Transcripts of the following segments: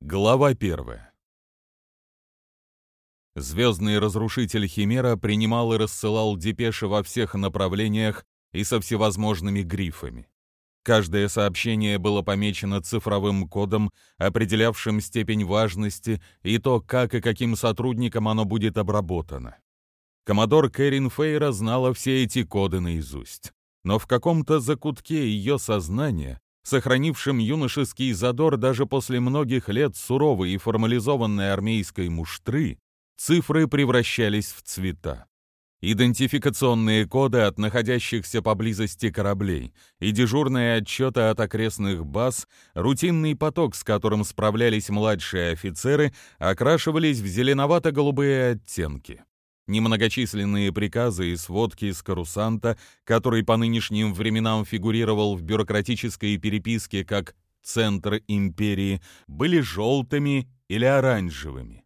Глава первая. Звездный разрушитель Химера принимал и рассылал депеши во всех направлениях и со всевозможными грифами. Каждое сообщение было помечено цифровым кодом, определявшим степень важности и то, как и каким сотрудникам оно будет обработано. Коммодор Кэрин Фейра знала все эти коды наизусть. Но в каком-то закутке ее сознания сохранившим юношеский задор даже после многих лет суровой и формализованной армейской муштры, цифры превращались в цвета. Идентификационные коды от находящихся поблизости кораблей и дежурные отчеты от окрестных баз, рутинный поток, с которым справлялись младшие офицеры, окрашивались в зеленовато-голубые оттенки немногочисленные приказы и сводки из Карусанта, который по нынешним временам фигурировал в бюрократической переписке как «центр империи», были желтыми или оранжевыми.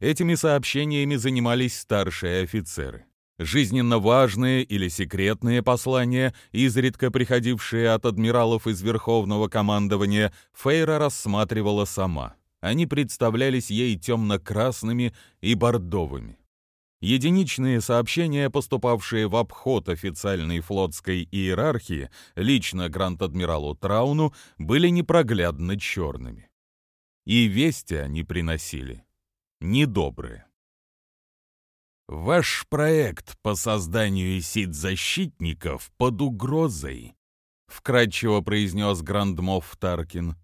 Этими сообщениями занимались старшие офицеры. Жизненно важные или секретные послания, изредка приходившие от адмиралов из Верховного командования, Фейра рассматривала сама. Они представлялись ей темно-красными и бордовыми. Единичные сообщения, поступавшие в обход официальной флотской иерархии, лично Гранд-адмиралу Трауну, были непроглядно черными. И вести они приносили недобрые. «Ваш проект по созданию сид-защитников под угрозой», — вкратчиво произнес Грандмов Таркин.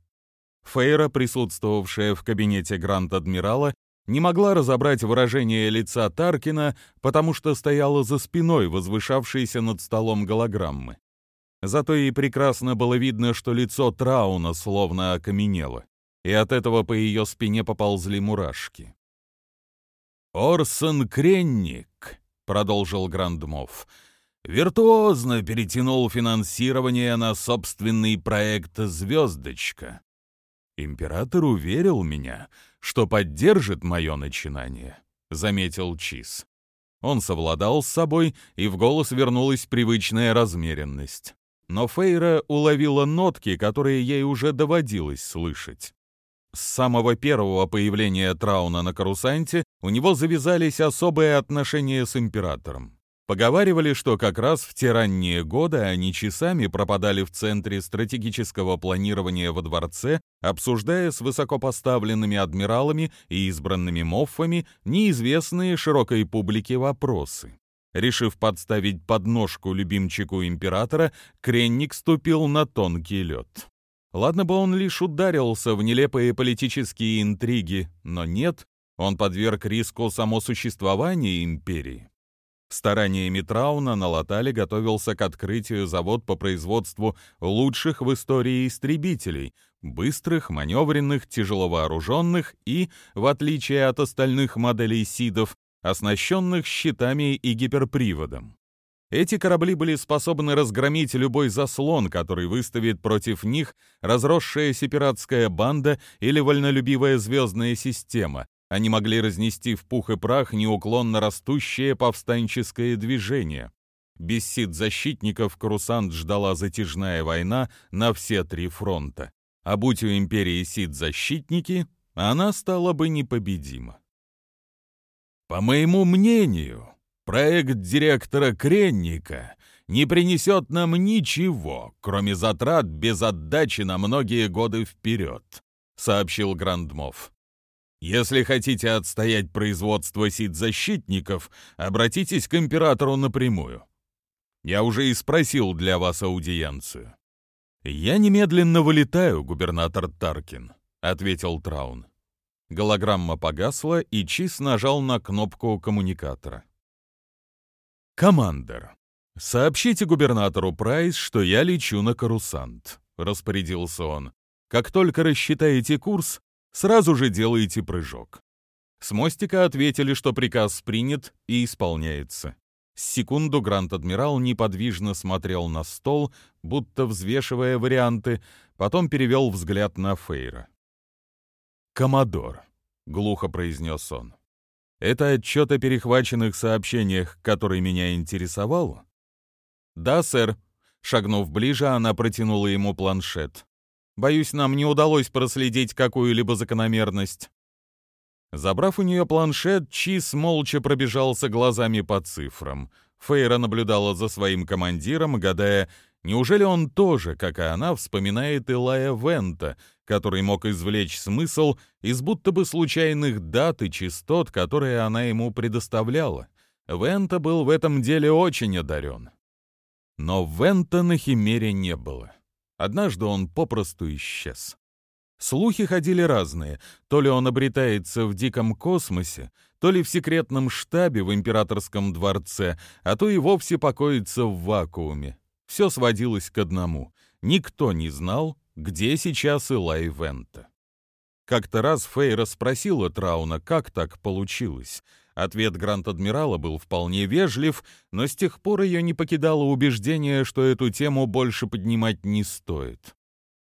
Фейра, присутствовавшая в кабинете Гранд-адмирала, не могла разобрать выражение лица Таркина, потому что стояла за спиной возвышавшейся над столом голограммы. Зато ей прекрасно было видно, что лицо Трауна словно окаменело, и от этого по ее спине поползли мурашки. «Орсон Кренник», — продолжил Грандмов, — «виртуозно перетянул финансирование на собственный проект «Звездочка». Император уверил меня, что поддержит мое начинание», — заметил Чиз. Он совладал с собой, и в голос вернулась привычная размеренность. Но Фейра уловила нотки, которые ей уже доводилось слышать. С самого первого появления Трауна на Карусанте у него завязались особые отношения с императором. Поговаривали, что как раз в те ранние годы они часами пропадали в центре стратегического планирования во дворце, обсуждая с высокопоставленными адмиралами и избранными моффами неизвестные широкой публике вопросы. Решив подставить подножку любимчику императора, Кренник ступил на тонкий лед. Ладно бы он лишь ударился в нелепые политические интриги, но нет, он подверг риску само существование империи. Стараниями Трауна на Латале готовился к открытию завод по производству лучших в истории истребителей, быстрых, маневренных, тяжеловооруженных и, в отличие от остальных моделей СИДов, оснащенных щитами и гиперприводом. Эти корабли были способны разгромить любой заслон, который выставит против них разросшаяся пиратская банда или вольнолюбивая звездная система, они могли разнести в пух и прах неуклонно растущее повстанческое движение. Без сит-защитников Карусант ждала затяжная война на все три фронта. А будь у империи сит-защитники, она стала бы непобедима. По моему мнению, проект директора Кренника не принесет нам ничего, кроме затрат без отдачи на многие годы вперед, сообщил Грандмов. Если хотите отстоять производство сид-защитников, обратитесь к императору напрямую. Я уже и спросил для вас аудиенцию. «Я немедленно вылетаю, губернатор Таркин», — ответил Траун. Голограмма погасла, и Чиз нажал на кнопку коммуникатора. «Командер, сообщите губернатору Прайс, что я лечу на Карусант», — распорядился он. «Как только рассчитаете курс, сразу же делаете прыжок. С мостика ответили, что приказ принят и исполняется. С секунду Гранд-адмирал неподвижно смотрел на стол, будто взвешивая варианты, потом перевел взгляд на Фейра. «Коммодор», — глухо произнес он, — «это отчет о перехваченных сообщениях, который меня интересовал?» «Да, сэр», — шагнув ближе, она протянула ему планшет. Боюсь, нам не удалось проследить какую-либо закономерность». Забрав у нее планшет, Чиз молча пробежался глазами по цифрам. Фейра наблюдала за своим командиром, гадая, неужели он тоже, как и она, вспоминает Илая Вента, который мог извлечь смысл из будто бы случайных дат и частот, которые она ему предоставляла. Вента был в этом деле очень одарен. Но Вента на Химере не было. Однажды он попросту исчез. Слухи ходили разные. То ли он обретается в диком космосе, то ли в секретном штабе в императорском дворце, а то и вовсе покоится в вакууме. Все сводилось к одному. Никто не знал, где сейчас Илай Вента. Как-то раз Фейра спросила Трауна, как так получилось. Ответ Гранд-Адмирала был вполне вежлив, но с тех пор ее не покидало убеждение, что эту тему больше поднимать не стоит.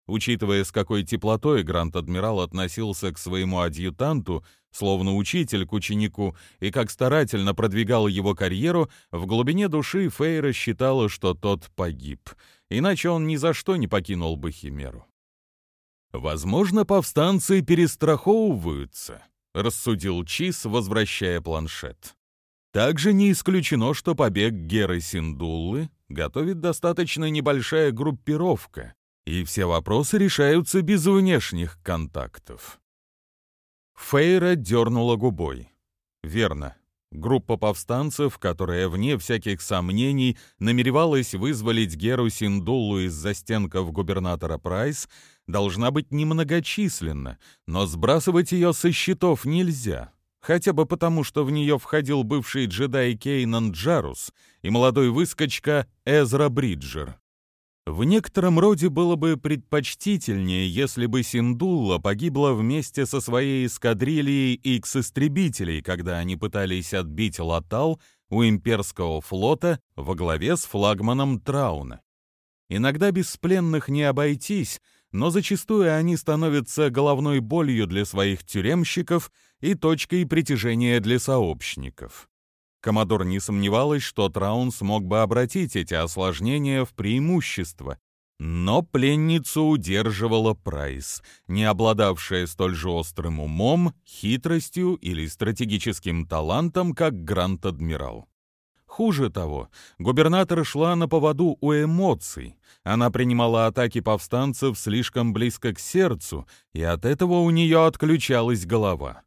Учитывая, с какой теплотой Гранд-Адмирал относился к своему адъютанту, словно учитель к ученику, и как старательно продвигал его карьеру, в глубине души Фейра считала, что тот погиб. Иначе он ни за что не покинул бы Химеру. Возможно, повстанцы перестраховываются, — рассудил Чиз, возвращая планшет. Также не исключено, что побег Геры Синдуллы готовит достаточно небольшая группировка, и все вопросы решаются без внешних контактов. Фейра дернула губой. Верно. Группа повстанцев, которая, вне всяких сомнений, намеревалась вызволить Геру Синдулу из застенков губернатора Прайс, должна быть немногочисленна, но сбрасывать ее со счетов нельзя, хотя бы потому, что в нее входил бывший джедай Кейнан Джарус и молодой выскочка Эзра Бриджер. В некотором роде было бы предпочтительнее, если бы Синдулла погибла вместе со своей эскадрильей X-истребителей, когда они пытались отбить Латал у имперского флота во главе с флагманом Трауна. Иногда без пленных не обойтись, но зачастую они становятся головной болью для своих тюремщиков и точкой притяжения для сообщников. Комодор не сомневалась, что Траун смог бы обратить эти осложнения в преимущество, но пленницу удерживала Прайс, не обладавшая столь же острым умом, хитростью или стратегическим талантом, как Грант-адмирал. Хуже того, губернатор шла на поводу у эмоций. Она принимала атаки повстанцев слишком близко к сердцу, и от этого у нее отключалась голова.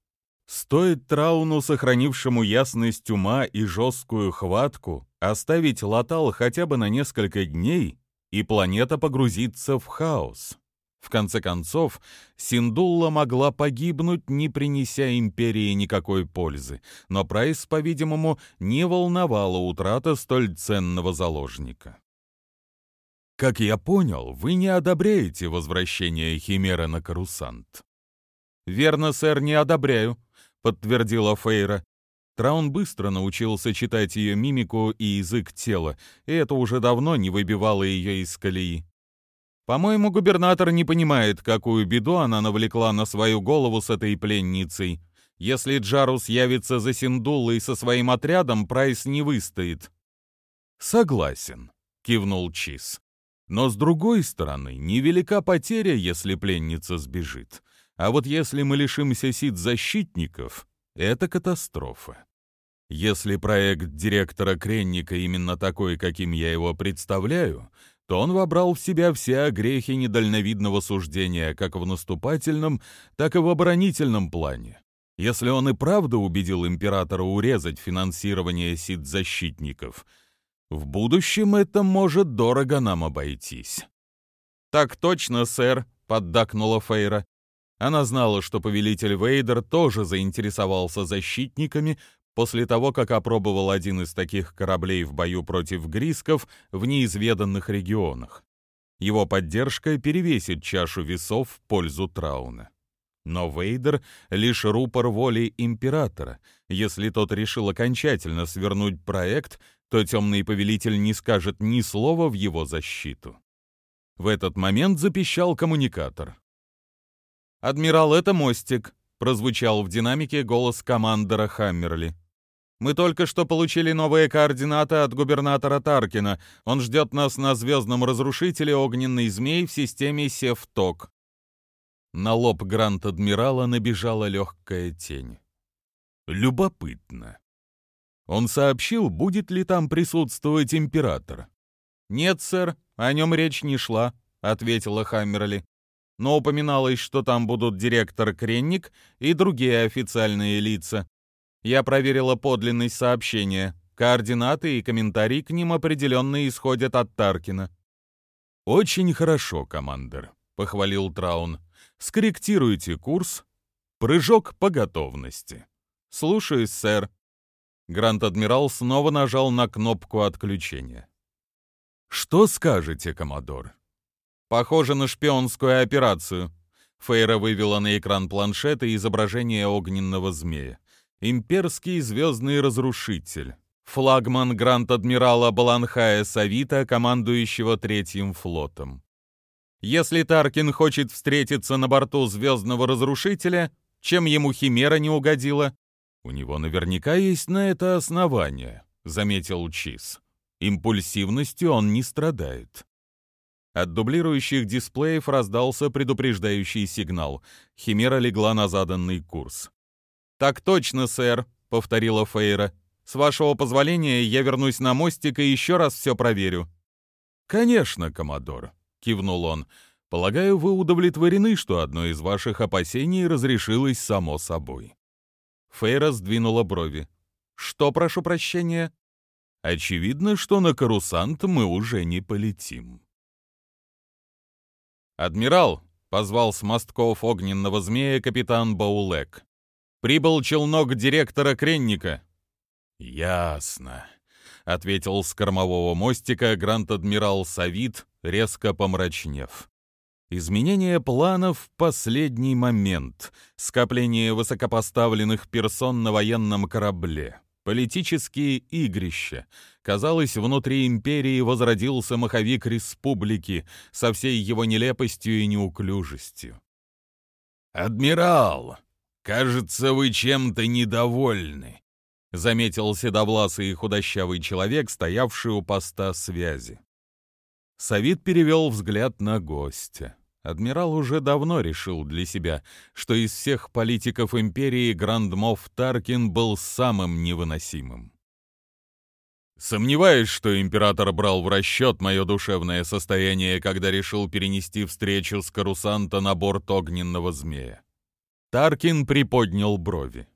Стоит Трауну, сохранившему ясность ума и жесткую хватку, оставить Латал хотя бы на несколько дней, и планета погрузится в хаос. В конце концов, Синдулла могла погибнуть, не принеся империи никакой пользы, но Прайс, по-видимому, не волновала утрата столь ценного заложника. «Как я понял, вы не одобряете возвращение Химеры на Карусант?» «Верно, сэр, не одобряю», подтвердила Фейра. Траун быстро научился читать ее мимику и язык тела, и это уже давно не выбивало ее из колеи. По-моему, губернатор не понимает, какую беду она навлекла на свою голову с этой пленницей. Если Джарус явится за Синдулой со своим отрядом, Прайс не выстоит. Согласен, кивнул Чиз. Но с другой стороны, невелика потеря, если пленница сбежит. А вот если мы лишимся сид-защитников, это катастрофа. Если проект директора Кренника именно такой, каким я его представляю, то он вобрал в себя все грехи недальновидного суждения как в наступательном, так и в оборонительном плане. Если он и правда убедил императора урезать финансирование сид-защитников, в будущем это может дорого нам обойтись. «Так точно, сэр», — поддакнула Фейра. Она знала, что повелитель Вейдер тоже заинтересовался защитниками после того, как опробовал один из таких кораблей в бою против грисков в неизведанных регионах. Его поддержка перевесит чашу весов в пользу Трауна. Но Вейдер — лишь рупор воли императора. Если тот решил окончательно свернуть проект, то темный повелитель не скажет ни слова в его защиту. В этот момент запищал коммуникатор. «Адмирал, это мостик», — прозвучал в динамике голос командора Хаммерли. Мы только что получили новые координаты от губернатора Таркина. Он ждет нас на звездном разрушителе огненный змей в системе Севток. На лоб Гранд-адмирала набежала легкая тень. Любопытно. Он сообщил, будет ли там присутствовать император. «Нет, сэр, о нем речь не шла», — ответила Хаммерли. «Но упоминалось, что там будут директор Кренник и другие официальные лица. Я проверила подлинность сообщения. Координаты и комментарии к ним определенно исходят от Таркина». «Очень хорошо, командир», — похвалил Траун. «Скорректируйте курс. Прыжок по готовности». «Слушаюсь, сэр». Грант-адмирал снова нажал на кнопку отключения. «Что скажете, коммодор?» «Похоже на шпионскую операцию». Фейра вывела на экран планшета изображение огненного змея. Имперский звездный разрушитель. Флагман Гранд-адмирала Баланхая Савита, командующего Третьим флотом. Если Таркин хочет встретиться на борту звездного разрушителя, чем ему Химера не угодила? У него наверняка есть на это основание, заметил Чиз. Импульсивностью он не страдает. От дублирующих дисплеев раздался предупреждающий сигнал. Химера легла на заданный курс. «Так точно, сэр», — повторила Фейра. «С вашего позволения я вернусь на мостик и еще раз все проверю». «Конечно, коммодор», — кивнул он. «Полагаю, вы удовлетворены, что одно из ваших опасений разрешилось само собой». Фейра сдвинула брови. «Что, прошу прощения?» Очевидно, что на Карусант мы уже не полетим. «Адмирал!» — позвал с мостков огненного змея капитан Баулек. «Прибыл челнок директора Кренника». «Ясно», — ответил с кормового мостика грант-адмирал Савит, резко помрачнев. Изменение планов в последний момент, скопление высокопоставленных персон на военном корабле. Политические игрища. Казалось, внутри империи возродился маховик республики со всей его нелепостью и неуклюжестью. «Адмирал, кажется, вы чем-то недовольны», — заметил седовласый и худощавый человек, стоявший у поста связи. Савит перевел взгляд на гостя. Адмирал уже давно решил для себя, что из всех политиков империи Грандмов Таркин был самым невыносимым. Сомневаюсь, что император брал в расчет мое душевное состояние, когда решил перенести встречу с Карусанта на борт огненного змея. Таркин приподнял брови.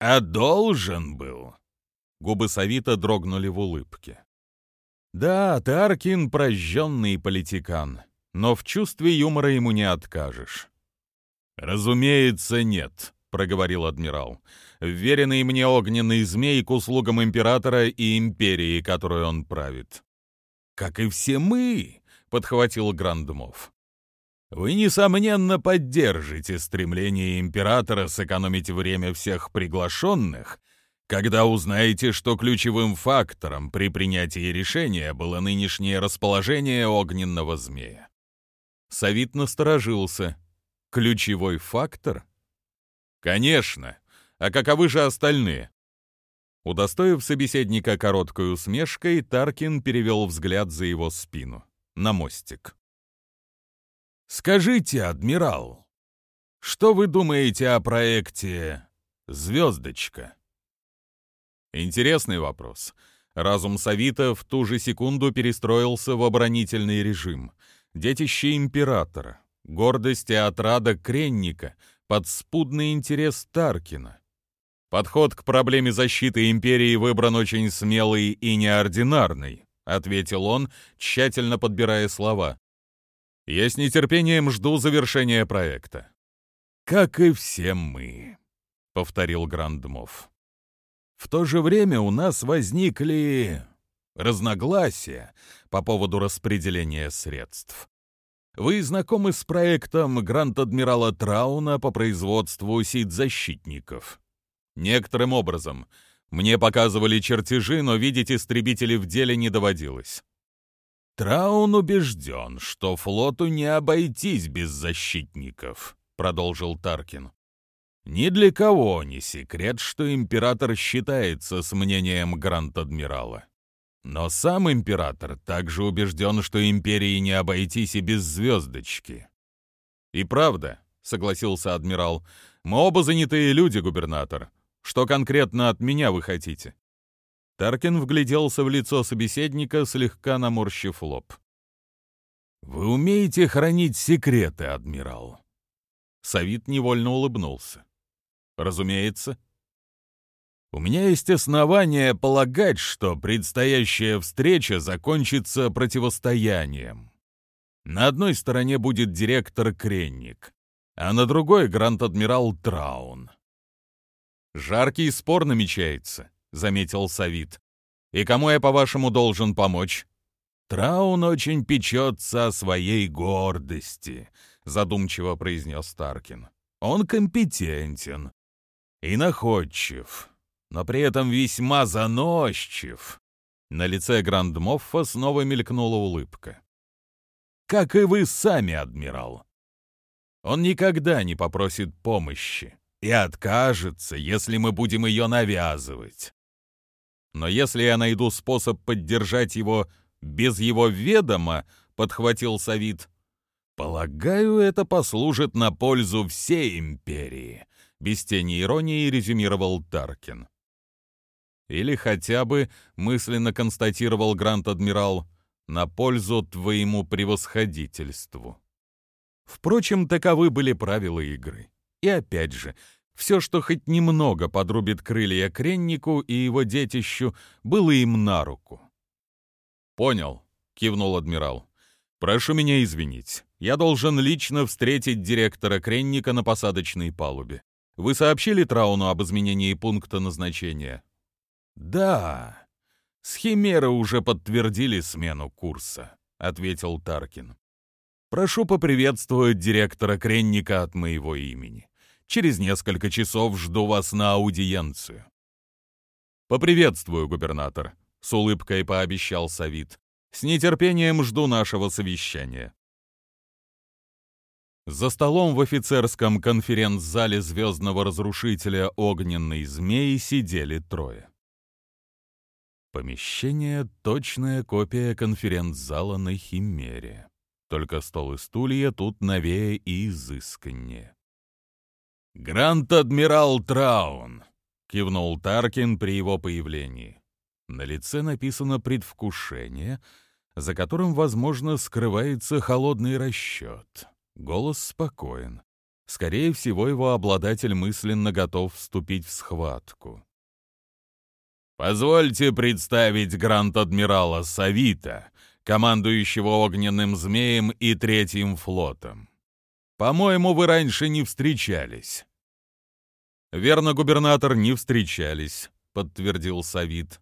«А должен был?» Губы Савита дрогнули в улыбке. «Да, Таркин — прожженный политикан но в чувстве юмора ему не откажешь. «Разумеется, нет», — проговорил адмирал. «Вверенный мне огненный змей к услугам императора и империи, которую он правит». «Как и все мы», — подхватил Грандмов. «Вы, несомненно, поддержите стремление императора сэкономить время всех приглашенных, когда узнаете, что ключевым фактором при принятии решения было нынешнее расположение огненного змея. Савит насторожился. Ключевой фактор? Конечно. А каковы же остальные? Удостоив собеседника короткой усмешкой, Таркин перевел взгляд за его спину, на мостик. «Скажите, адмирал, что вы думаете о проекте «Звездочка»?» Интересный вопрос. Разум Савита в ту же секунду перестроился в оборонительный режим — детище императора, гордость и отрада Кренника, подспудный интерес Таркина. Подход к проблеме защиты империи выбран очень смелый и неординарный, ответил он, тщательно подбирая слова. Я с нетерпением жду завершения проекта. Как и все мы, повторил Грандмов. В то же время у нас возникли разногласия по поводу распределения средств. Вы знакомы с проектом Гранд-адмирала Трауна по производству сид-защитников? Некоторым образом. Мне показывали чертежи, но видеть истребители в деле не доводилось. Траун убежден, что флоту не обойтись без защитников, продолжил Таркин. Ни для кого не секрет, что император считается с мнением Гранд-Адмирала. Но сам император также убежден, что империи не обойтись и без звездочки. «И правда», — согласился адмирал, — «мы оба занятые люди, губернатор. Что конкретно от меня вы хотите?» Таркин вгляделся в лицо собеседника, слегка наморщив лоб. «Вы умеете хранить секреты, адмирал?» Савит невольно улыбнулся. «Разумеется», у меня есть основания полагать, что предстоящая встреча закончится противостоянием. На одной стороне будет директор Кренник, а на другой — гранд-адмирал Траун. «Жаркий спор намечается», — заметил Савит. «И кому я, по-вашему, должен помочь?» «Траун очень печется о своей гордости», — задумчиво произнес Таркин. «Он компетентен и находчив, но при этом весьма заносчив. На лице Грандмоффа снова мелькнула улыбка. «Как и вы сами, адмирал. Он никогда не попросит помощи и откажется, если мы будем ее навязывать. Но если я найду способ поддержать его без его ведома, — подхватил Савит, — полагаю, это послужит на пользу всей империи, — без тени иронии резюмировал Таркин. Или хотя бы, мысленно констатировал Грант-адмирал, на пользу твоему превосходительству. Впрочем, таковы были правила игры. И опять же, все, что хоть немного подрубит крылья Креннику и его детищу, было им на руку. «Понял», — кивнул адмирал. «Прошу меня извинить. Я должен лично встретить директора Кренника на посадочной палубе. Вы сообщили Трауну об изменении пункта назначения?» «Да, с Химеры уже подтвердили смену курса», — ответил Таркин. «Прошу поприветствовать директора Кренника от моего имени. Через несколько часов жду вас на аудиенцию». «Поприветствую, губернатор», — с улыбкой пообещал Савит. «С нетерпением жду нашего совещания». За столом в офицерском конференц-зале звездного разрушителя огненной змеи сидели трое. Помещение — точная копия конференц-зала на Химере. Только стол и стулья тут новее и изысканнее. «Гранд-адмирал Траун!» — кивнул Таркин при его появлении. На лице написано «предвкушение», за которым, возможно, скрывается холодный расчет. Голос спокоен. Скорее всего, его обладатель мысленно готов вступить в схватку. Позвольте представить гранд-адмирала Савита, командующего огненным змеем и третьим флотом. По-моему, вы раньше не встречались. Верно, губернатор, не встречались, подтвердил Савит.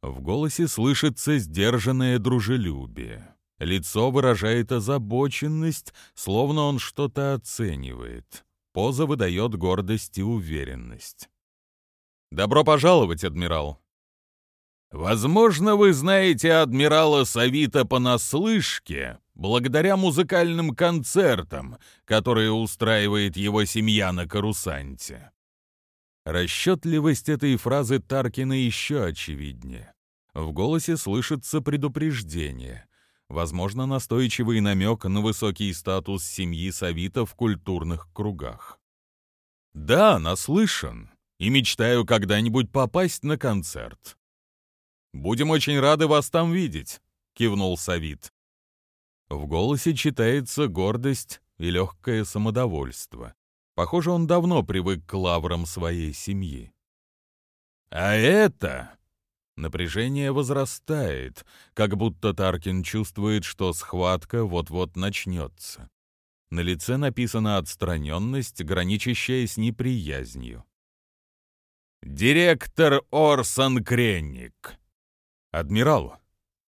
В голосе слышится сдержанное дружелюбие. Лицо выражает озабоченность, словно он что-то оценивает. Поза выдает гордость и уверенность. «Добро пожаловать, адмирал!» «Возможно, вы знаете адмирала Савита понаслышке, благодаря музыкальным концертам, которые устраивает его семья на Карусанте». Расчетливость этой фразы Таркина еще очевиднее. В голосе слышится предупреждение, возможно, настойчивый намек на высокий статус семьи Савита в культурных кругах. «Да, наслышан и мечтаю когда-нибудь попасть на концерт. Будем очень рады вас там видеть, кивнул Савит. В голосе читается гордость и легкое самодовольство. Похоже, он давно привык к лаврам своей семьи. А это Напряжение возрастает, как будто Таркин чувствует, что схватка вот-вот начнется. На лице написана отстраненность, граничащая с неприязнью. «Директор Орсон Кренник». «Адмирал».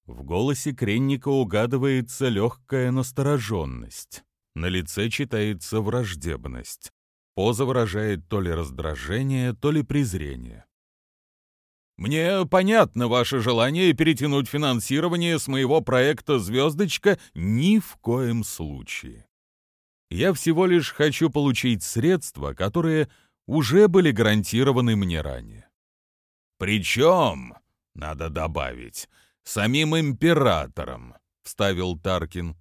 В голосе Кренника угадывается легкая настороженность. На лице читается враждебность. Поза выражает то ли раздражение, то ли презрение. «Мне понятно ваше желание перетянуть финансирование с моего проекта «Звездочка» ни в коем случае. Я всего лишь хочу получить средства, которые уже были гарантированы мне ранее. Причем, надо добавить, самим императором, вставил Таркин.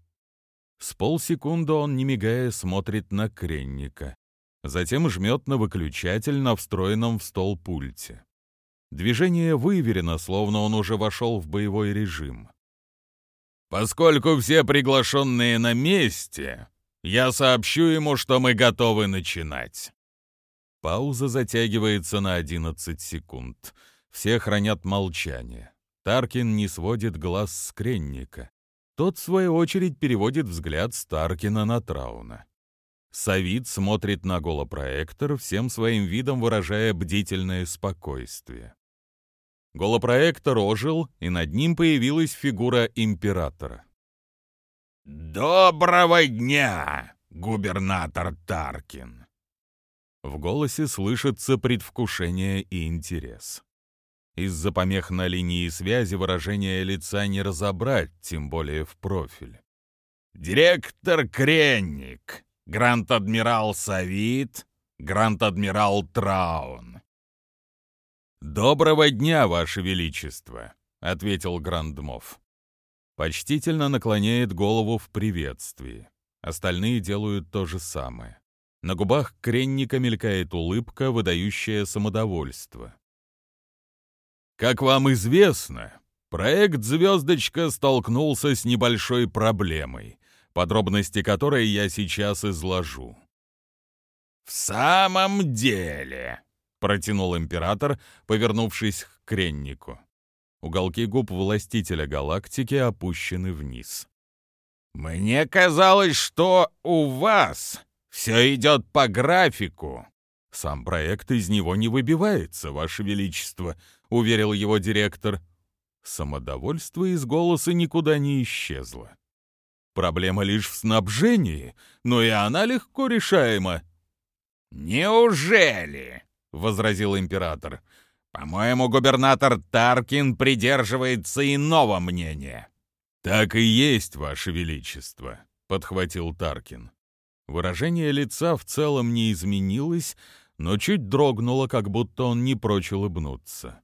С полсекунды он, не мигая, смотрит на кренника. Затем жмет на выключатель на встроенном в стол пульте. Движение выверено, словно он уже вошел в боевой режим. «Поскольку все приглашенные на месте, я сообщу ему, что мы готовы начинать». Пауза затягивается на 11 секунд. Все хранят молчание. Таркин не сводит глаз с кренника. Тот, в свою очередь, переводит взгляд с Таркина на Трауна. Савид смотрит на голопроектор, всем своим видом выражая бдительное спокойствие. Голопроектор ожил, и над ним появилась фигура императора. «Доброго дня, губернатор Таркин!» В голосе слышится предвкушение и интерес. Из-за помех на линии связи выражение лица не разобрать, тем более в профиль. «Директор Кренник, Грант-адмирал Савит, Грант-адмирал Траун, «Доброго дня, Ваше Величество», — ответил Грандмов. Почтительно наклоняет голову в приветствии. Остальные делают то же самое. На губах кренника мелькает улыбка, выдающая самодовольство. Как вам известно, проект «Звездочка» столкнулся с небольшой проблемой, подробности которой я сейчас изложу. «В самом деле», — протянул император, повернувшись к креннику. Уголки губ властителя галактики опущены вниз. «Мне казалось, что у вас все идет по графику». «Сам проект из него не выбивается, Ваше Величество», — уверил его директор. Самодовольство из голоса никуда не исчезло. Проблема лишь в снабжении, но и она легко решаема. «Неужели?» возразил император. По-моему, губернатор Таркин придерживается иного мнения. Так и есть, ваше величество, подхватил Таркин. Выражение лица в целом не изменилось, но чуть дрогнуло, как будто он не прочь улыбнуться.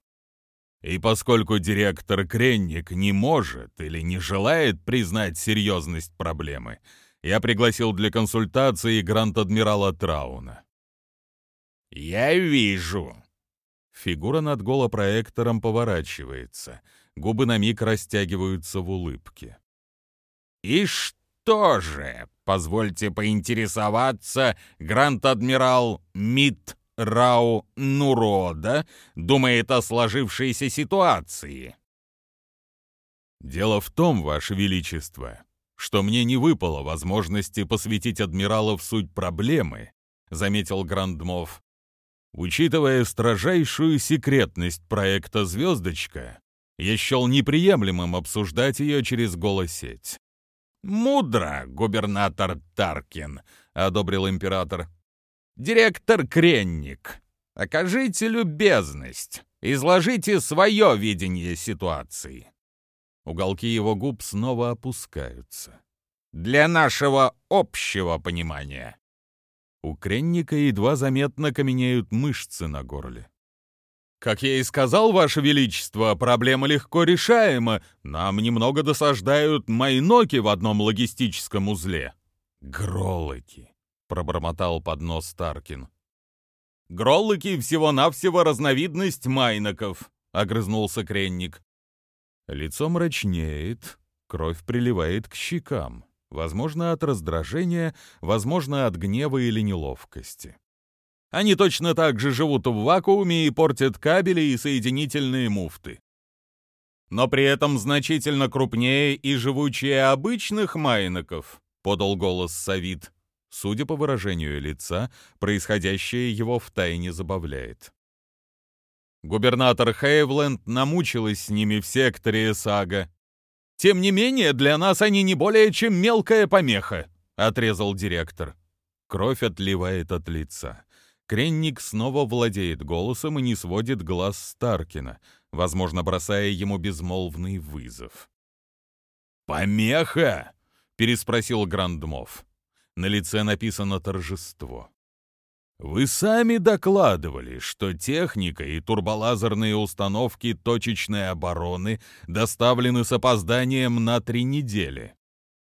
И поскольку директор Кренник не может или не желает признать серьезность проблемы, я пригласил для консультации грант-адмирала Трауна. «Я вижу». Фигура над голопроектором поворачивается. Губы на миг растягиваются в улыбке. «И что же, позвольте поинтересоваться, грант-адмирал Мит Рау Нурода думает о сложившейся ситуации?» «Дело в том, Ваше Величество, что мне не выпало возможности посвятить адмирала в суть проблемы», заметил Грандмов. Учитывая строжайшую секретность проекта «Звездочка», я счел неприемлемым обсуждать ее через голосеть. «Мудро, губернатор Таркин», — одобрил император. «Директор Кренник, окажите любезность, изложите свое видение ситуации». Уголки его губ снова опускаются. «Для нашего общего понимания». У кренника едва заметно каменеют мышцы на горле. «Как я и сказал, Ваше Величество, проблема легко решаема. Нам немного досаждают майноки в одном логистическом узле». «Гроллоки», — пробормотал под нос Таркин. «Гроллоки всего-навсего разновидность майноков», — огрызнулся кренник. Лицо мрачнеет, кровь приливает к щекам. Возможно, от раздражения, возможно, от гнева или неловкости. Они точно так же живут в вакууме и портят кабели и соединительные муфты. Но при этом значительно крупнее и живучее обычных майноков, подал голос Савит. Судя по выражению лица, происходящее его втайне забавляет. Губернатор Хейвленд намучилась с ними в секторе Сага, тем не менее, для нас они не более чем мелкая помеха», — отрезал директор. Кровь отливает от лица. Кренник снова владеет голосом и не сводит глаз Старкина, возможно, бросая ему безмолвный вызов. «Помеха?» — переспросил Грандмов. На лице написано торжество. Вы сами докладывали, что техника и турболазерные установки точечной обороны доставлены с опозданием на три недели.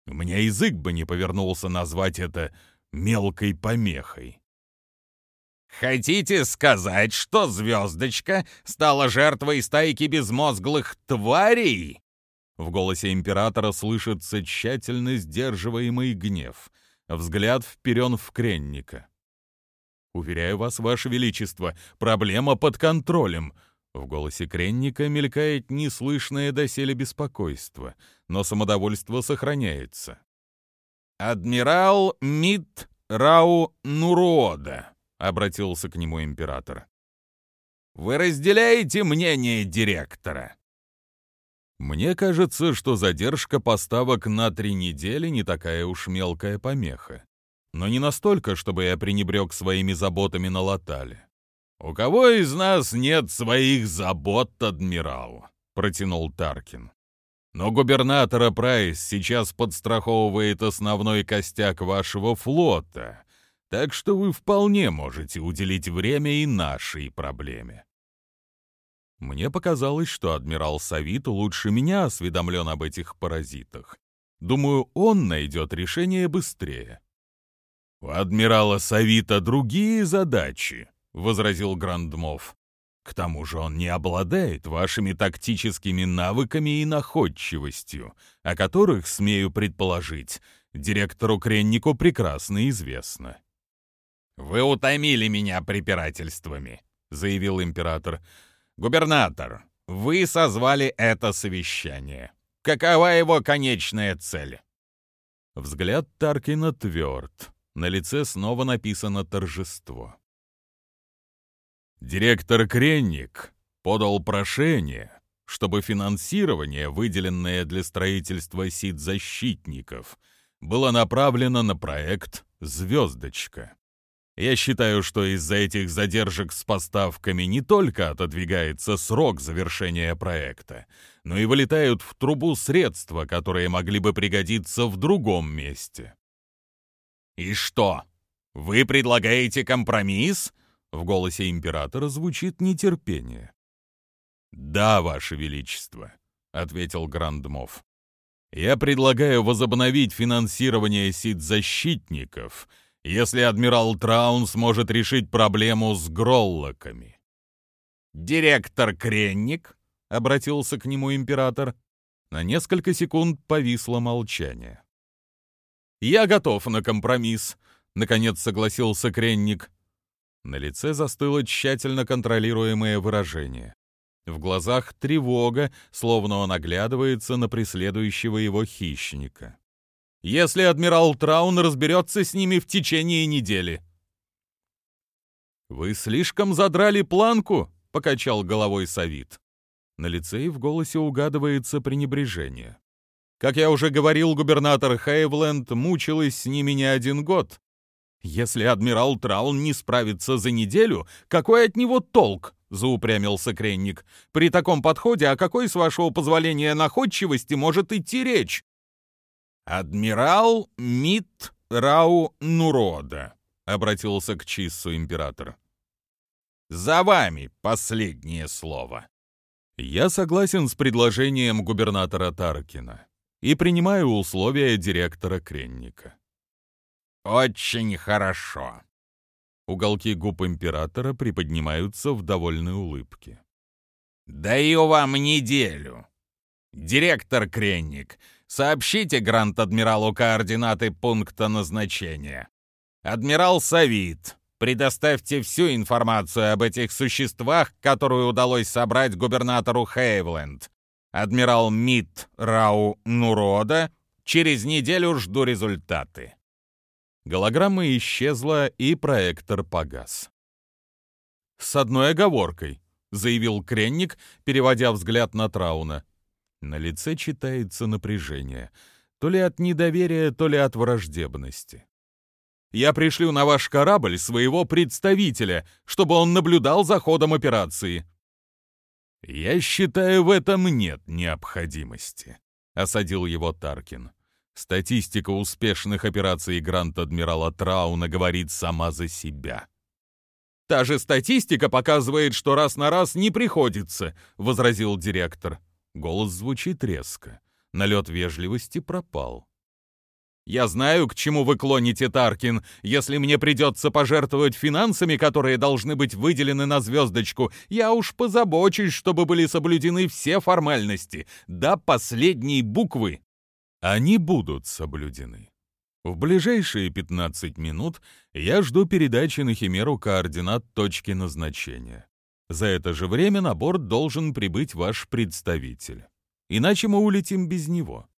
У меня язык бы не повернулся назвать это мелкой помехой. «Хотите сказать, что звездочка стала жертвой стайки безмозглых тварей?» В голосе императора слышится тщательно сдерживаемый гнев. Взгляд вперен в кренника. «Уверяю вас, ваше величество, проблема под контролем». В голосе кренника мелькает неслышное доселе беспокойство, но самодовольство сохраняется. «Адмирал Мид Рау Нурода», — обратился к нему император. «Вы разделяете мнение директора?» Мне кажется, что задержка поставок на три недели не такая уж мелкая помеха. Но не настолько, чтобы я пренебрег своими заботами на Латале. «У кого из нас нет своих забот, адмирал?» — протянул Таркин. «Но губернатора Прайс сейчас подстраховывает основной костяк вашего флота, так что вы вполне можете уделить время и нашей проблеме». Мне показалось, что адмирал Савит лучше меня осведомлен об этих паразитах. Думаю, он найдет решение быстрее. «У адмирала Савита другие задачи», — возразил Грандмов. «К тому же он не обладает вашими тактическими навыками и находчивостью, о которых, смею предположить, директору Креннику прекрасно известно». «Вы утомили меня препирательствами», — заявил император. «Губернатор, вы созвали это совещание. Какова его конечная цель?» Взгляд Таркина тверд. На лице снова написано торжество. Директор Кренник подал прошение, чтобы финансирование, выделенное для строительства сит-защитников, было направлено на проект «Звездочка». Я считаю, что из-за этих задержек с поставками не только отодвигается срок завершения проекта, но и вылетают в трубу средства, которые могли бы пригодиться в другом месте. «И что? Вы предлагаете компромисс?» В голосе императора звучит нетерпение. «Да, Ваше Величество», — ответил Грандмов. «Я предлагаю возобновить финансирование сит-защитников — если адмирал Траун сможет решить проблему с гроллоками. «Директор Кренник?» — обратился к нему император. На несколько секунд повисло молчание. «Я готов на компромисс», — наконец согласился Кренник. На лице застыло тщательно контролируемое выражение. В глазах тревога, словно он оглядывается на преследующего его хищника если адмирал Траун разберется с ними в течение недели. «Вы слишком задрали планку», — покачал головой Савит. На лице и в голосе угадывается пренебрежение. Как я уже говорил, губернатор Хейвленд мучилась с ними не один год. Если адмирал Траун не справится за неделю, какой от него толк? заупрямился Кренник. При таком подходе о какой, с вашего позволения, находчивости может идти речь? «Адмирал Мит Рау Нурода», — обратился к Чиссу император. «За вами последнее слово». «Я согласен с предложением губернатора Таркина и принимаю условия директора Кренника». «Очень хорошо». Уголки губ императора приподнимаются в довольной улыбке. «Даю вам неделю. Директор Кренник, Сообщите Грант-адмиралу координаты пункта назначения. Адмирал Савит, предоставьте всю информацию об этих существах, которую удалось собрать губернатору Хейвленд. Адмирал Мит Рау Нурода, через неделю жду результаты. Голограмма исчезла, и проектор погас. «С одной оговоркой», — заявил Кренник, переводя взгляд на Трауна. На лице читается напряжение, то ли от недоверия, то ли от враждебности. «Я пришлю на ваш корабль своего представителя, чтобы он наблюдал за ходом операции». «Я считаю, в этом нет необходимости», — осадил его Таркин. «Статистика успешных операций Гранд-адмирала Трауна говорит сама за себя». Та же статистика показывает, что раз на раз не приходится, возразил директор. Голос звучит резко. Налет вежливости пропал. «Я знаю, к чему вы клоните, Таркин. Если мне придется пожертвовать финансами, которые должны быть выделены на звездочку, я уж позабочусь, чтобы были соблюдены все формальности, до последней буквы». Они будут соблюдены. В ближайшие 15 минут я жду передачи на Химеру координат точки назначения. За это же время на борт должен прибыть ваш представитель. Иначе мы улетим без него.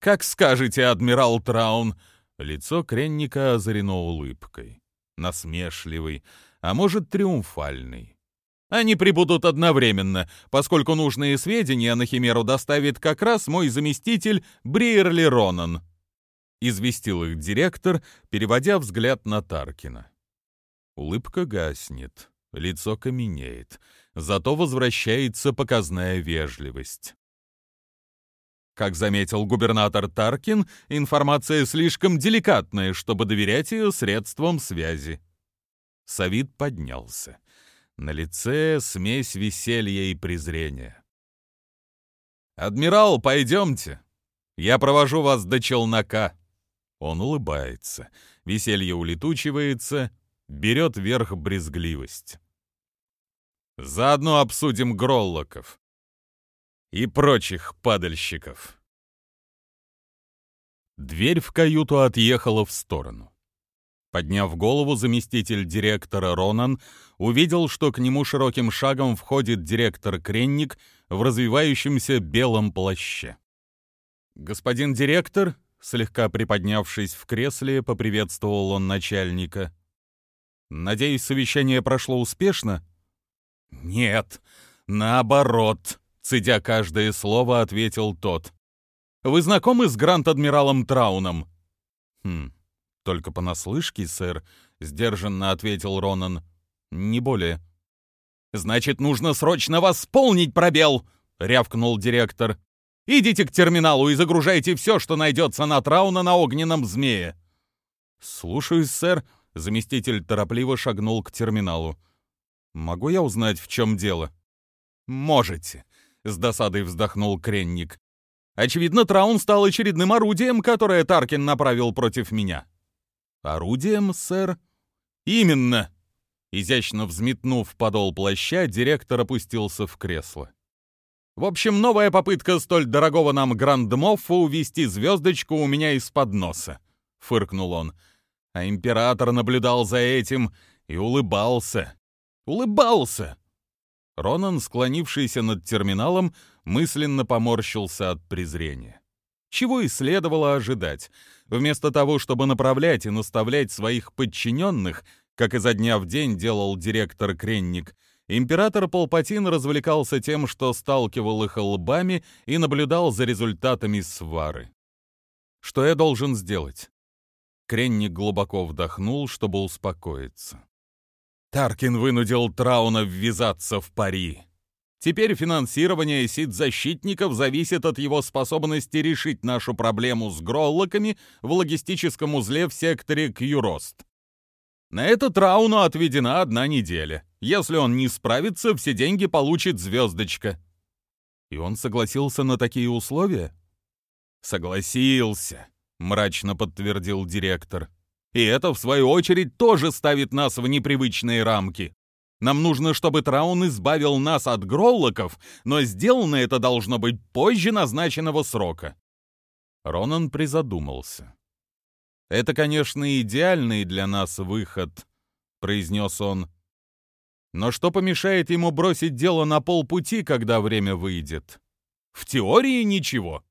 «Как скажете, адмирал Траун!» Лицо Кренника озарено улыбкой. Насмешливый, а может, триумфальный. Они прибудут одновременно, поскольку нужные сведения на Химеру доставит как раз мой заместитель Бриерли Ронан. Известил их директор, переводя взгляд на Таркина. Улыбка гаснет, лицо каменеет, зато возвращается показная вежливость. Как заметил губернатор Таркин, информация слишком деликатная, чтобы доверять ее средствам связи. Савид поднялся. На лице смесь веселья и презрения. «Адмирал, пойдемте. Я провожу вас до челнока». Он улыбается. Веселье улетучивается, берет верх брезгливость. «Заодно обсудим Гроллоков и прочих падальщиков. Дверь в каюту отъехала в сторону. Подняв голову, заместитель директора Ронан увидел, что к нему широким шагом входит директор Кренник в развивающемся белом плаще. «Господин директор», слегка приподнявшись в кресле, поприветствовал он начальника. «Надеюсь, совещание прошло успешно?» «Нет, наоборот», Цедя каждое слово, ответил тот. «Вы знакомы с Гранд-адмиралом Трауном?» «Хм, только понаслышке, сэр», — сдержанно ответил Ронан. «Не более». «Значит, нужно срочно восполнить пробел!» — рявкнул директор. «Идите к терминалу и загружайте все, что найдется на Трауна на огненном змее». «Слушаюсь, сэр», — заместитель торопливо шагнул к терминалу. «Могу я узнать, в чем дело?» «Можете с досадой вздохнул Кренник. Очевидно, Траун стал очередным орудием, которое Таркин направил против меня. Орудием, сэр? Именно. Изящно взметнув подол плаща, директор опустился в кресло. В общем, новая попытка столь дорогого нам Грандмоффа увести звездочку у меня из-под носа, фыркнул он. А император наблюдал за этим и улыбался. Улыбался! Ронан, склонившийся над терминалом, мысленно поморщился от презрения. Чего и следовало ожидать. Вместо того, чтобы направлять и наставлять своих подчиненных, как изо дня в день делал директор Кренник, император Палпатин развлекался тем, что сталкивал их лбами и наблюдал за результатами свары. «Что я должен сделать?» Кренник глубоко вдохнул, чтобы успокоиться. Таркин вынудил Трауна ввязаться в пари. Теперь финансирование сит-защитников зависит от его способности решить нашу проблему с гроллоками в логистическом узле в секторе Кьюрост. На это Трауну отведена одна неделя. Если он не справится, все деньги получит звездочка. И он согласился на такие условия? Согласился, мрачно подтвердил директор. И это, в свою очередь, тоже ставит нас в непривычные рамки. Нам нужно, чтобы Траун избавил нас от гроллоков, но сделано это должно быть позже назначенного срока». Ронан призадумался. «Это, конечно, идеальный для нас выход», — произнес он. «Но что помешает ему бросить дело на полпути, когда время выйдет? В теории ничего.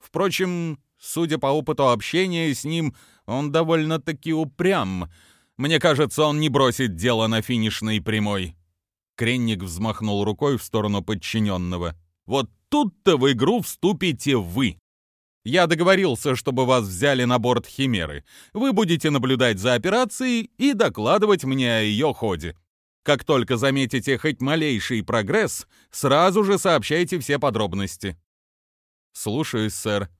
Впрочем, судя по опыту общения с ним, он довольно-таки упрям. Мне кажется, он не бросит дело на финишной прямой». Кренник взмахнул рукой в сторону подчиненного. «Вот тут-то в игру вступите вы. Я договорился, чтобы вас взяли на борт Химеры. Вы будете наблюдать за операцией и докладывать мне о ее ходе. Как только заметите хоть малейший прогресс, сразу же сообщайте все подробности». «Слушаюсь, сэр».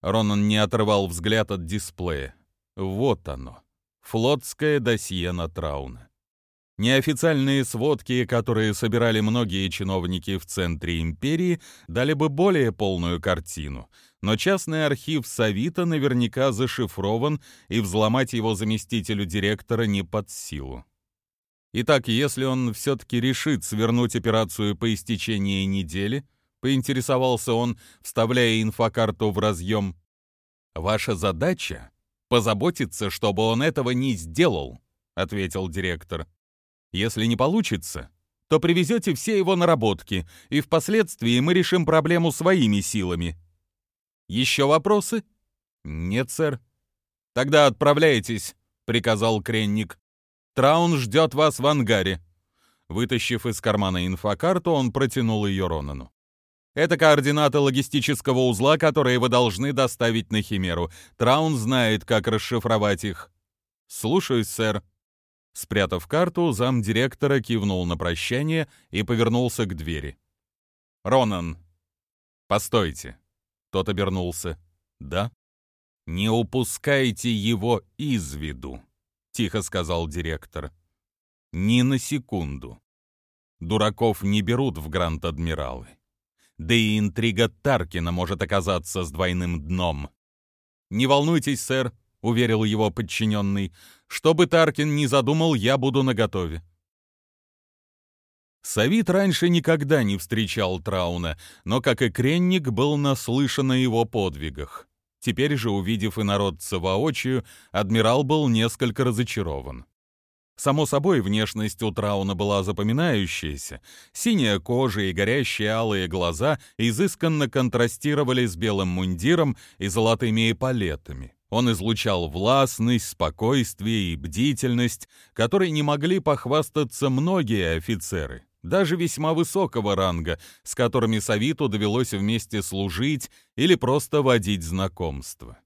Ронан не отрывал взгляд от дисплея. Вот оно. Флотское досье на Трауна. Неофициальные сводки, которые собирали многие чиновники в центре империи, дали бы более полную картину, но частный архив Савита наверняка зашифрован, и взломать его заместителю директора не под силу. Итак, если он все-таки решит свернуть операцию по истечении недели, поинтересовался он, вставляя инфокарту в разъем, «Ваша задача — позаботиться, чтобы он этого не сделал», — ответил директор. Если не получится, то привезете все его наработки, и впоследствии мы решим проблему своими силами. Еще вопросы? Нет, сэр. Тогда отправляйтесь, приказал Кренник. Траун ждет вас в ангаре. Вытащив из кармана инфокарту, он протянул ее Ронану. Это координаты логистического узла, которые вы должны доставить на Химеру. Траун знает, как расшифровать их. Слушаюсь, сэр. Спрятав карту, замдиректора кивнул на прощание и повернулся к двери. «Ронан!» «Постойте!» Тот обернулся. «Да?» «Не упускайте его из виду», — тихо сказал директор. «Ни на секунду. Дураков не берут в гранд-адмиралы. Да и интрига Таркина может оказаться с двойным дном». «Не волнуйтесь, сэр», — уверил его подчиненный. Что бы Таркин ни задумал, я буду наготове. Савит раньше никогда не встречал Трауна, но, как и Кренник, был наслышан о его подвигах. Теперь же, увидев инородца воочию, адмирал был несколько разочарован. Само собой, внешность у Трауна была запоминающаяся. Синяя кожа и горящие алые глаза изысканно контрастировали с белым мундиром и золотыми эполетами. Он излучал властность, спокойствие и бдительность, которой не могли похвастаться многие офицеры, даже весьма высокого ранга, с которыми Савиту довелось вместе служить или просто водить знакомства.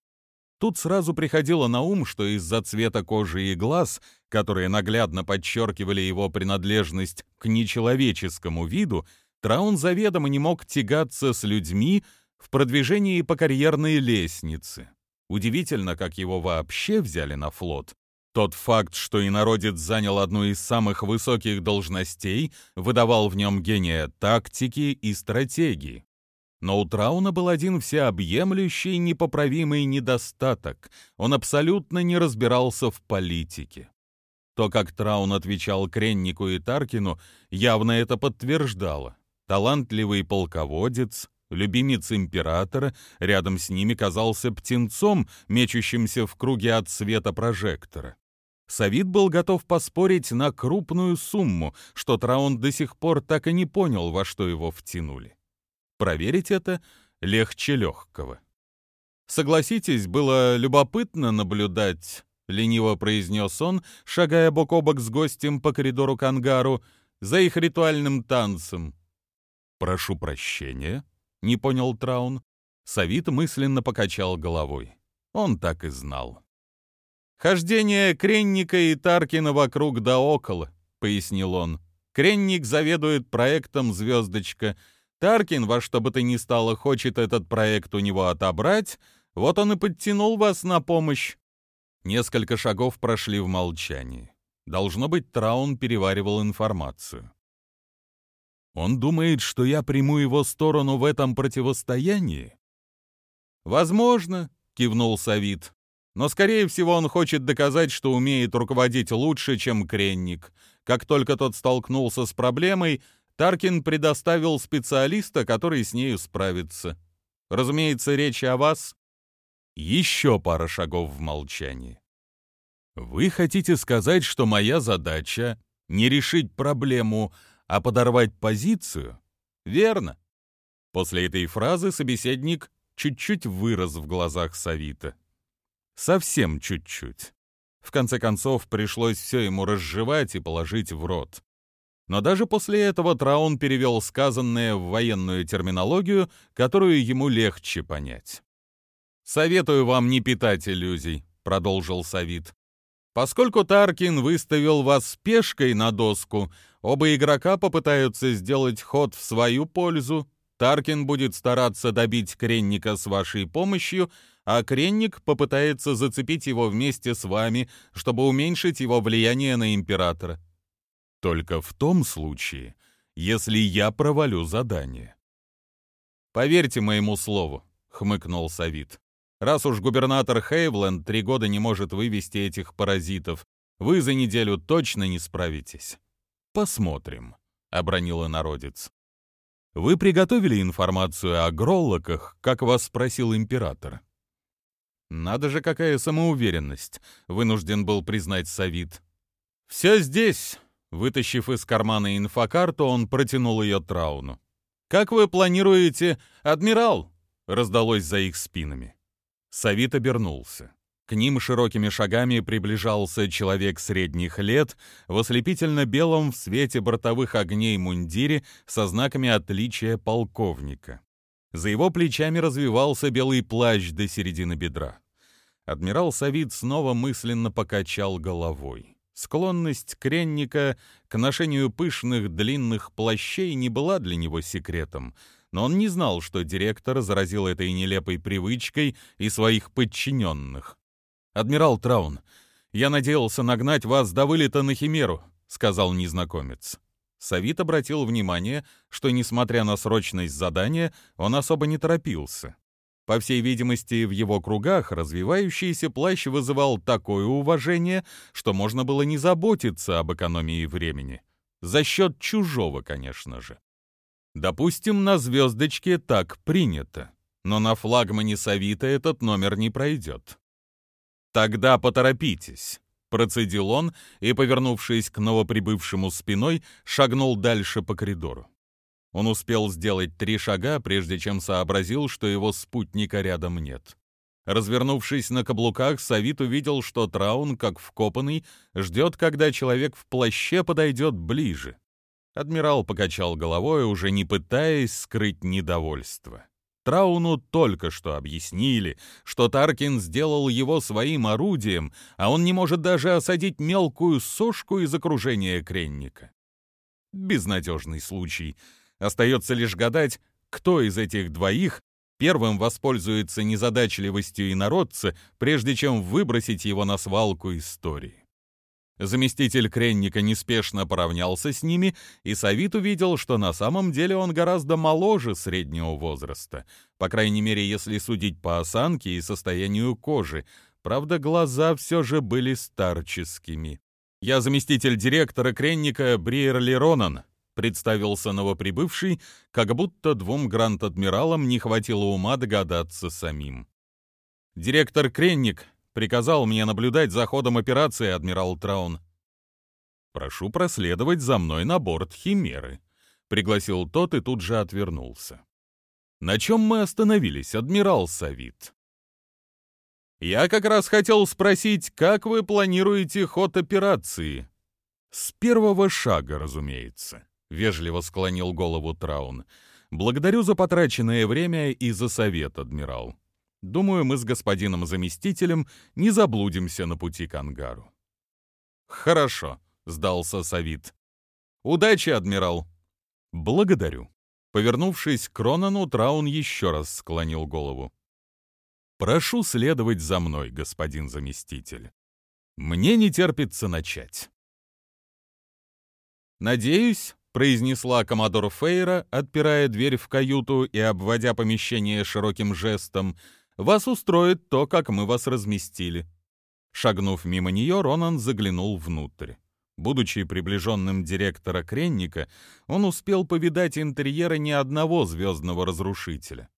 Тут сразу приходило на ум, что из-за цвета кожи и глаз, которые наглядно подчеркивали его принадлежность к нечеловеческому виду, Траун заведомо не мог тягаться с людьми в продвижении по карьерной лестнице. Удивительно, как его вообще взяли на флот. Тот факт, что инородец занял одну из самых высоких должностей, выдавал в нем гения тактики и стратегии. Но у Трауна был один всеобъемлющий непоправимый недостаток. Он абсолютно не разбирался в политике. То, как Траун отвечал Креннику и Таркину, явно это подтверждало. Талантливый полководец, Любимец императора рядом с ними казался птенцом, мечущимся в круге от света прожектора. Савид был готов поспорить на крупную сумму, что Траун до сих пор так и не понял, во что его втянули. Проверить это легче легкого. Согласитесь, было любопытно наблюдать, лениво произнес он, шагая бок о бок с гостем по коридору к ангару, за их ритуальным танцем. Прошу прощения, — не понял Траун. Савит мысленно покачал головой. Он так и знал. «Хождение Кренника и Таркина вокруг да около», — пояснил он. «Кренник заведует проектом «Звездочка». Таркин, во что бы то ни стало, хочет этот проект у него отобрать, вот он и подтянул вас на помощь». Несколько шагов прошли в молчании. Должно быть, Траун переваривал информацию. Он думает, что я приму его сторону в этом противостоянии? Возможно, кивнул Савит. Но скорее всего он хочет доказать, что умеет руководить лучше, чем Кренник. Как только тот столкнулся с проблемой, Таркин предоставил специалиста, который с нею справится. Разумеется, речь о вас. Еще пара шагов в молчании. Вы хотите сказать, что моя задача не решить проблему, а подорвать позицию? Верно. После этой фразы собеседник чуть-чуть вырос в глазах Савита. Совсем чуть-чуть. В конце концов, пришлось все ему разжевать и положить в рот. Но даже после этого Траун перевел сказанное в военную терминологию, которую ему легче понять. «Советую вам не питать иллюзий», — продолжил Савит. «Поскольку Таркин выставил вас пешкой на доску, Оба игрока попытаются сделать ход в свою пользу. Таркин будет стараться добить Кренника с вашей помощью, а Кренник попытается зацепить его вместе с вами, чтобы уменьшить его влияние на императора. Только в том случае, если я провалю задание. «Поверьте моему слову», — хмыкнул Савит. «Раз уж губернатор Хейвленд три года не может вывести этих паразитов, вы за неделю точно не справитесь». «Посмотрим», — обронил народец. «Вы приготовили информацию о Гроллоках, как вас спросил император?» «Надо же, какая самоуверенность!» — вынужден был признать Савит. «Все здесь!» — вытащив из кармана инфокарту, он протянул ее Трауну. «Как вы планируете, адмирал?» — раздалось за их спинами. Савит обернулся. К ним широкими шагами приближался человек средних лет в ослепительно-белом в свете бортовых огней мундире со знаками отличия полковника. За его плечами развивался белый плащ до середины бедра. Адмирал Савид снова мысленно покачал головой. Склонность кренника к ношению пышных длинных плащей не была для него секретом, но он не знал, что директор заразил этой нелепой привычкой и своих подчиненных. «Адмирал Траун, я надеялся нагнать вас до вылета на Химеру», — сказал незнакомец. Савит обратил внимание, что, несмотря на срочность задания, он особо не торопился. По всей видимости, в его кругах развивающийся плащ вызывал такое уважение, что можно было не заботиться об экономии времени. За счет чужого, конечно же. Допустим, на звездочке так принято, но на флагмане Савита этот номер не пройдет. Тогда поторопитесь. Процедил он и, повернувшись к новоприбывшему спиной, шагнул дальше по коридору. Он успел сделать три шага, прежде чем сообразил, что его спутника рядом нет. Развернувшись на каблуках, Савит увидел, что Траун, как вкопанный, ждет, когда человек в плаще подойдет ближе. Адмирал покачал головой, уже не пытаясь скрыть недовольство. Трауну только что объяснили, что Таркин сделал его своим орудием, а он не может даже осадить мелкую сошку из окружения кренника. Безнадежный случай. Остается лишь гадать, кто из этих двоих первым воспользуется незадачливостью инородца, прежде чем выбросить его на свалку истории. Заместитель Кренника неспешно поравнялся с ними, и Савит увидел, что на самом деле он гораздо моложе среднего возраста, по крайней мере, если судить по осанке и состоянию кожи. Правда, глаза все же были старческими. «Я заместитель директора Кренника Бриерли Ронан», представился новоприбывший, как будто двум гранд-адмиралам не хватило ума догадаться самим. «Директор Кренник приказал мне наблюдать за ходом операции, адмирал Траун. «Прошу проследовать за мной на борт Химеры», — пригласил тот и тут же отвернулся. «На чем мы остановились, адмирал Савит?» «Я как раз хотел спросить, как вы планируете ход операции?» «С первого шага, разумеется», — вежливо склонил голову Траун. «Благодарю за потраченное время и за совет, адмирал. Думаю, мы с господином заместителем не заблудимся на пути к ангару. Хорошо, сдался Савит. Удачи, адмирал. Благодарю. Повернувшись к Ронану, Траун еще раз склонил голову. Прошу следовать за мной, господин заместитель. Мне не терпится начать. Надеюсь, произнесла коммодор Фейра, отпирая дверь в каюту и обводя помещение широким жестом, вас устроит то, как мы вас разместили». Шагнув мимо нее, Ронан заглянул внутрь. Будучи приближенным директора Кренника, он успел повидать интерьеры ни одного звездного разрушителя.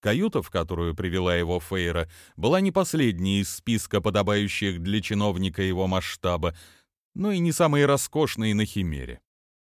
Каюта, в которую привела его Фейра, была не последней из списка подобающих для чиновника его масштаба, но и не самой роскошной на Химере.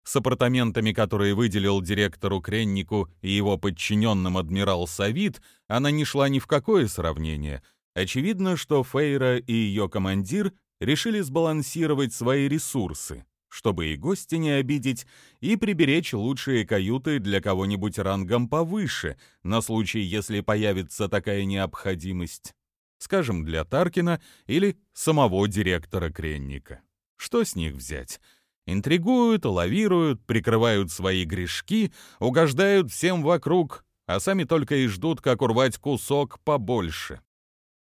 С апартаментами, которые выделил директору Креннику и его подчиненным адмирал Савит, она не шла ни в какое сравнение. Очевидно, что Фейра и ее командир решили сбалансировать свои ресурсы, чтобы и гостя не обидеть, и приберечь лучшие каюты для кого-нибудь рангом повыше, на случай, если появится такая необходимость. Скажем, для Таркина или самого директора Кренника. Что с них взять? Интригуют, лавируют, прикрывают свои грешки, угождают всем вокруг, а сами только и ждут, как урвать кусок побольше.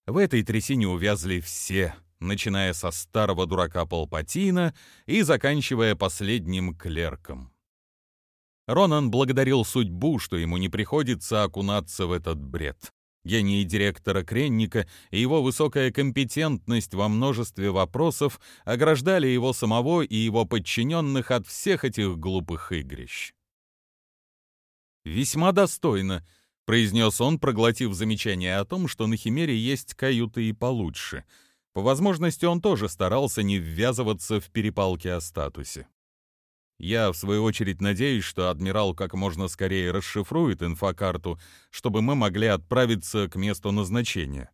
В этой трясине увязли все, начиная со старого дурака Палпатина и заканчивая последним клерком. Ронан благодарил судьбу, что ему не приходится окунаться в этот бред. Гений директора Кренника и его высокая компетентность во множестве вопросов ограждали его самого и его подчиненных от всех этих глупых игрищ. «Весьма достойно», — произнес он, проглотив замечание о том, что на Химере есть каюты и получше. По возможности он тоже старался не ввязываться в перепалки о статусе. Я, в свою очередь, надеюсь, что адмирал как можно скорее расшифрует инфокарту, чтобы мы могли отправиться к месту назначения.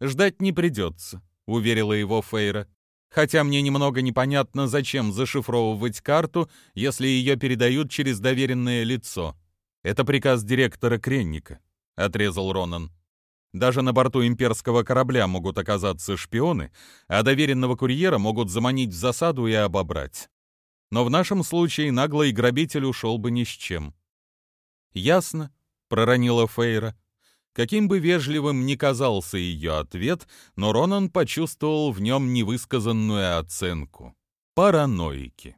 «Ждать не придется», — уверила его Фейра. «Хотя мне немного непонятно, зачем зашифровывать карту, если ее передают через доверенное лицо. Это приказ директора Кренника», — отрезал Ронан. Даже на борту имперского корабля могут оказаться шпионы, а доверенного курьера могут заманить в засаду и обобрать но в нашем случае наглый грабитель ушел бы ни с чем. «Ясно», — проронила Фейра. Каким бы вежливым ни казался ее ответ, но Ронан почувствовал в нем невысказанную оценку. Параноики.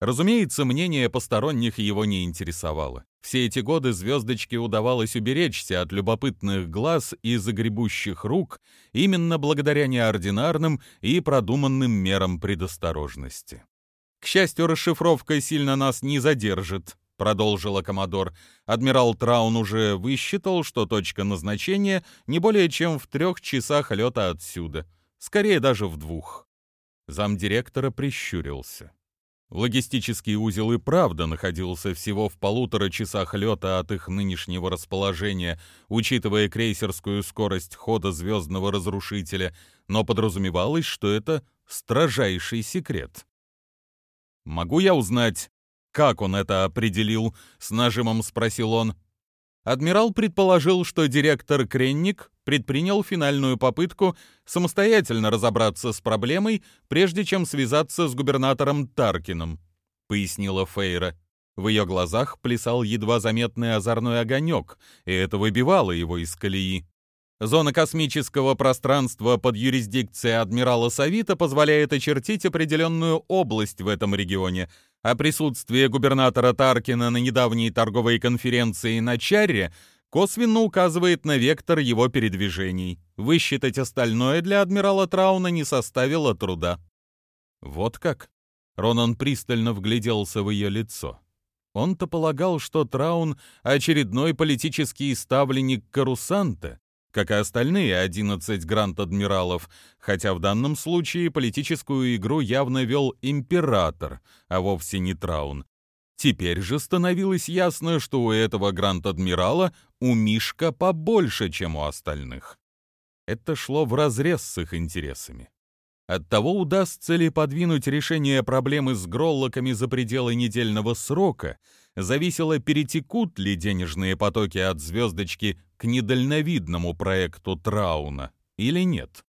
Разумеется, мнение посторонних его не интересовало. Все эти годы звездочке удавалось уберечься от любопытных глаз и загребущих рук именно благодаря неординарным и продуманным мерам предосторожности. «К счастью, расшифровка сильно нас не задержит», — продолжила Комодор. «Адмирал Траун уже высчитал, что точка назначения не более чем в трех часах лета отсюда. Скорее, даже в двух». Замдиректора прищурился. Логистический узел и правда находился всего в полутора часах лета от их нынешнего расположения, учитывая крейсерскую скорость хода звездного разрушителя, но подразумевалось, что это строжайший секрет. «Могу я узнать, как он это определил?» — с нажимом спросил он. Адмирал предположил, что директор Кренник предпринял финальную попытку самостоятельно разобраться с проблемой, прежде чем связаться с губернатором Таркином, пояснила Фейра. В ее глазах плясал едва заметный озорной огонек, и это выбивало его из колеи. Зона космического пространства под юрисдикцией адмирала Савита позволяет очертить определенную область в этом регионе, а присутствие губернатора Таркина на недавней торговой конференции на Чарре косвенно указывает на вектор его передвижений. Высчитать остальное для адмирала Трауна не составило труда. Вот как? Ронан пристально вгляделся в ее лицо. Он-то полагал, что Траун — очередной политический ставленник Карусанта, как и остальные 11 гранд-адмиралов, хотя в данном случае политическую игру явно вел император, а вовсе не Траун. Теперь же становилось ясно, что у этого гранд-адмирала у Мишка побольше, чем у остальных. Это шло вразрез с их интересами. Оттого удастся ли подвинуть решение проблемы с гроллоками за пределы недельного срока, зависело, перетекут ли денежные потоки от звездочки к недальновидному проекту Трауна или нет.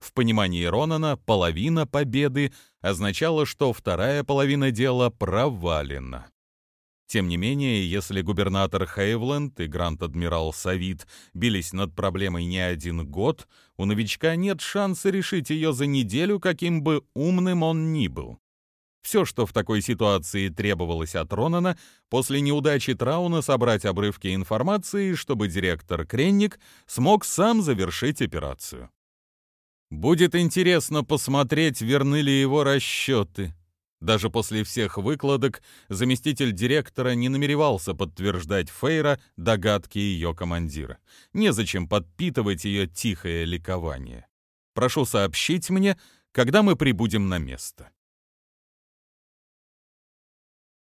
В понимании Ронана половина победы означала, что вторая половина дела провалена. Тем не менее, если губернатор Хейвленд и гранд-адмирал Савит бились над проблемой не один год, у новичка нет шанса решить ее за неделю, каким бы умным он ни был. Все, что в такой ситуации требовалось от Ронана, после неудачи Трауна собрать обрывки информации, чтобы директор Кренник смог сам завершить операцию. Будет интересно посмотреть, верны ли его расчеты, даже после всех выкладок заместитель директора не намеревался подтверждать Фейра догадки ее командира. Незачем подпитывать ее тихое ликование. Прошу сообщить мне, когда мы прибудем на место.